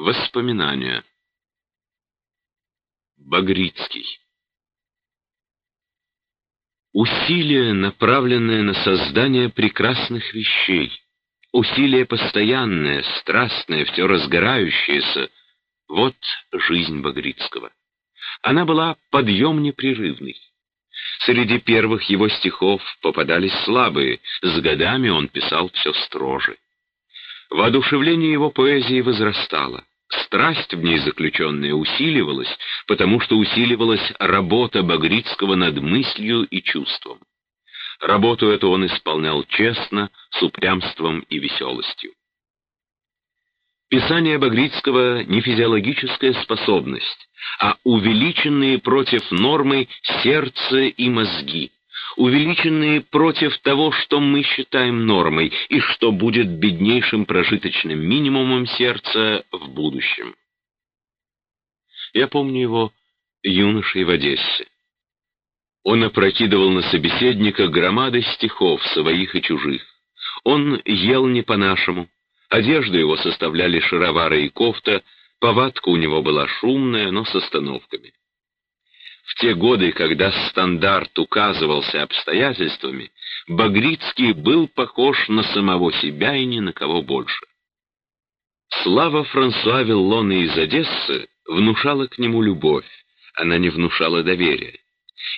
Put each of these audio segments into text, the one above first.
Воспоминания. Багрицкий. Усилие, направленное на создание прекрасных вещей, усилие постоянное, страстное, все разгорающееся — вот жизнь Багрицкого. Она была подъем непрерывный. Среди первых его стихов попадались слабые, с годами он писал все строже. Воодушевление его поэзии возрастало. Страсть в ней заключенная усиливалась, потому что усиливалась работа Багрицкого над мыслью и чувством. Работу эту он исполнял честно, с упрямством и веселостью. Писание Багрицкого не физиологическая способность, а увеличенные против нормы сердце и мозги, увеличенные против того, что мы считаем нормой и что будет беднейшим прожиточным минимумом сердца в будущем. Я помню его юношей в Одессе. Он опрокидывал на собеседника громады стихов, своих и чужих. Он ел не по-нашему, одежду его составляли шаровары и кофта, повадка у него была шумная, но с остановками. В те годы, когда стандарт указывался обстоятельствами, Багрицкий был похож на самого себя и ни на кого больше. Слава Франсуа Виллона из Одессы внушала к нему любовь, она не внушала доверия.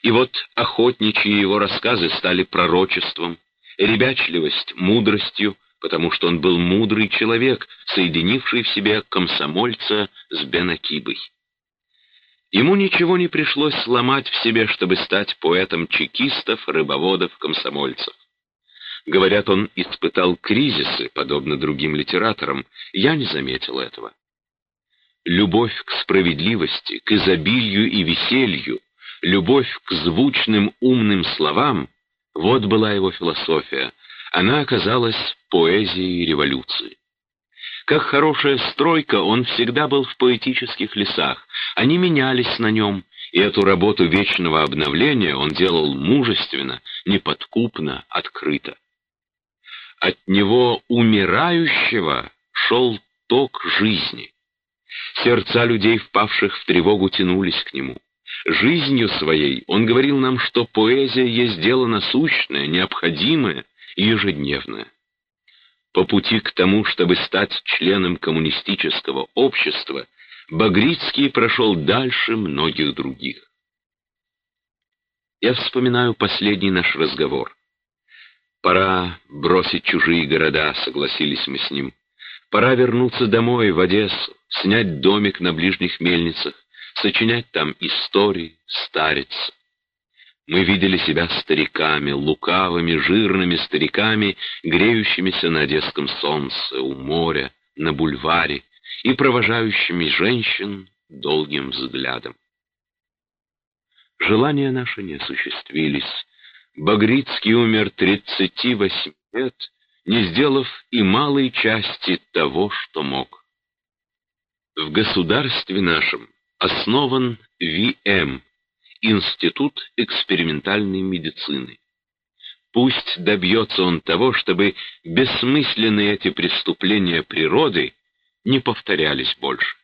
И вот охотничьи его рассказы стали пророчеством, ребячливость — мудростью, потому что он был мудрый человек, соединивший в себе комсомольца с Бенакибой. Ему ничего не пришлось сломать в себе, чтобы стать поэтом чекистов, рыбоводов, комсомольцев. Говорят, он испытал кризисы, подобно другим литераторам. Я не заметил этого. Любовь к справедливости, к изобилию и веселью, любовь к звучным умным словам — вот была его философия. Она оказалась поэзией революции. Как хорошая стройка, он всегда был в поэтических лесах. Они менялись на нем, и эту работу вечного обновления он делал мужественно, неподкупно, открыто. От него умирающего шел ток жизни. Сердца людей, впавших в тревогу, тянулись к нему. Жизнью своей он говорил нам, что поэзия есть дело насущное, необходимое и ежедневное. По пути к тому, чтобы стать членом коммунистического общества, Багрицкий прошел дальше многих других. Я вспоминаю последний наш разговор. Пора бросить чужие города, согласились мы с ним. Пора вернуться домой, в Одессу, снять домик на ближних мельницах, сочинять там истории, стариться. Мы видели себя стариками, лукавыми, жирными стариками, греющимися на одесском солнце, у моря, на бульваре и провожающими женщин долгим взглядом. Желания наши не осуществились. Багрицкий умер 38 лет, не сделав и малой части того, что мог. В государстве нашем основан ВМ, Институт экспериментальной медицины. Пусть добьется он того, чтобы бессмысленные эти преступления природы не повторялись больше.